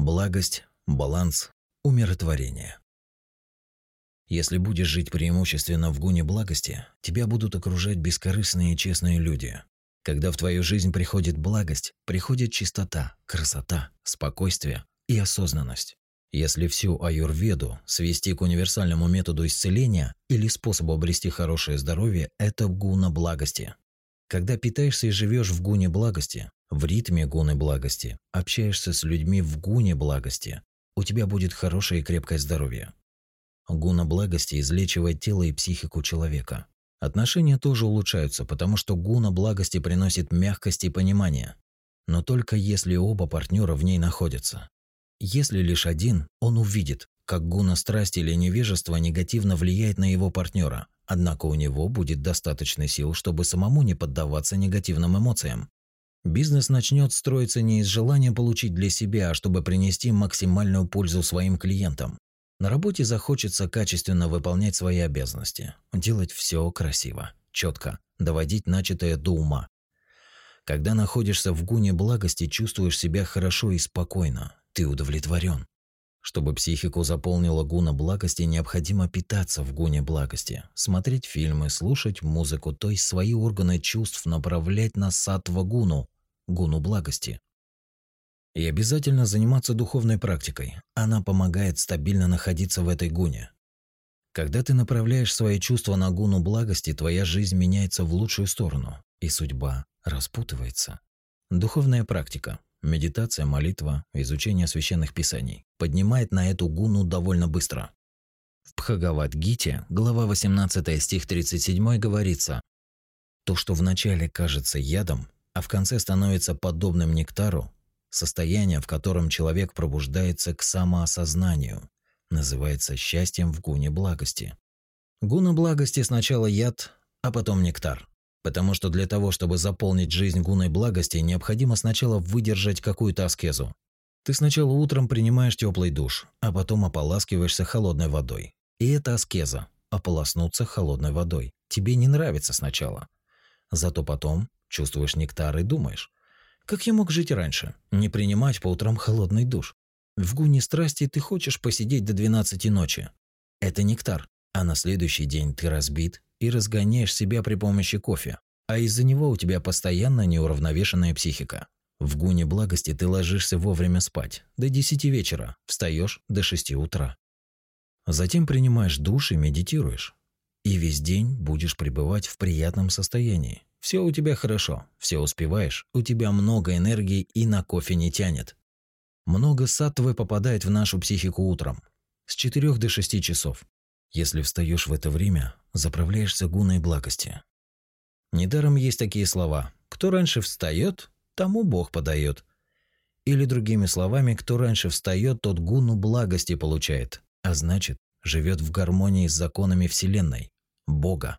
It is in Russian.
Благость, баланс, умиротворение. Если будешь жить преимущественно в гуне благости, тебя будут окружать бескорыстные и честные люди. Когда в твою жизнь приходит благость, приходит чистота, красота, спокойствие и осознанность. Если всю аюрведу свести к универсальному методу исцеления или способу обрести хорошее здоровье, это гуна благости. Когда питаешься и живешь в гуне благости, в ритме гуны благости, общаешься с людьми в гуне благости, у тебя будет хорошее и крепкое здоровье. Гуна благости излечивает тело и психику человека. Отношения тоже улучшаются, потому что гуна благости приносит мягкость и понимание. Но только если оба партнера в ней находятся. Если лишь один, он увидит, как гуна страсти или невежества негативно влияет на его партнера, однако у него будет достаточно сил, чтобы самому не поддаваться негативным эмоциям. Бизнес начнет строиться не из желания получить для себя, а чтобы принести максимальную пользу своим клиентам. На работе захочется качественно выполнять свои обязанности, делать все красиво, четко, доводить начатое до ума. Когда находишься в гуне благости, чувствуешь себя хорошо и спокойно, ты удовлетворен. Чтобы психику заполнила гуна благости, необходимо питаться в гуне благости, смотреть фильмы, слушать музыку, то есть свои органы чувств направлять на сатва гуну, гуну благости. И обязательно заниматься духовной практикой. Она помогает стабильно находиться в этой гуне. Когда ты направляешь свои чувства на гуну благости, твоя жизнь меняется в лучшую сторону, и судьба распутывается. Духовная практика, медитация, молитва, изучение священных писаний поднимает на эту гуну довольно быстро. В Бхагавад-гите, глава 18, стих 37 говорится: "То, что вначале кажется ядом, а в конце становится подобным нектару, Состояние, в котором человек пробуждается к самоосознанию, называется счастьем в гуне благости. Гуна благости сначала яд, а потом нектар. Потому что для того, чтобы заполнить жизнь гуной благости, необходимо сначала выдержать какую-то аскезу. Ты сначала утром принимаешь теплый душ, а потом ополаскиваешься холодной водой. И это аскеза – ополоснуться холодной водой. Тебе не нравится сначала. Зато потом чувствуешь нектар и думаешь, как я мог жить раньше? Не принимать по утрам холодный душ. В гуне страсти ты хочешь посидеть до 12 ночи. Это нектар. А на следующий день ты разбит и разгоняешь себя при помощи кофе. А из-за него у тебя постоянно неуравновешенная психика. В гуне благости ты ложишься вовремя спать, до 10 вечера, встаешь до 6 утра. Затем принимаешь душ и медитируешь. И весь день будешь пребывать в приятном состоянии. Все у тебя хорошо, все успеваешь, у тебя много энергии и на кофе не тянет. Много саттвы попадает в нашу психику утром, с 4 до 6 часов. Если встаешь в это время, заправляешься гуной благости. Недаром есть такие слова «кто раньше встает, тому Бог подает». Или другими словами, кто раньше встает, тот гуну благости получает, а значит, живет в гармонии с законами Вселенной, Бога.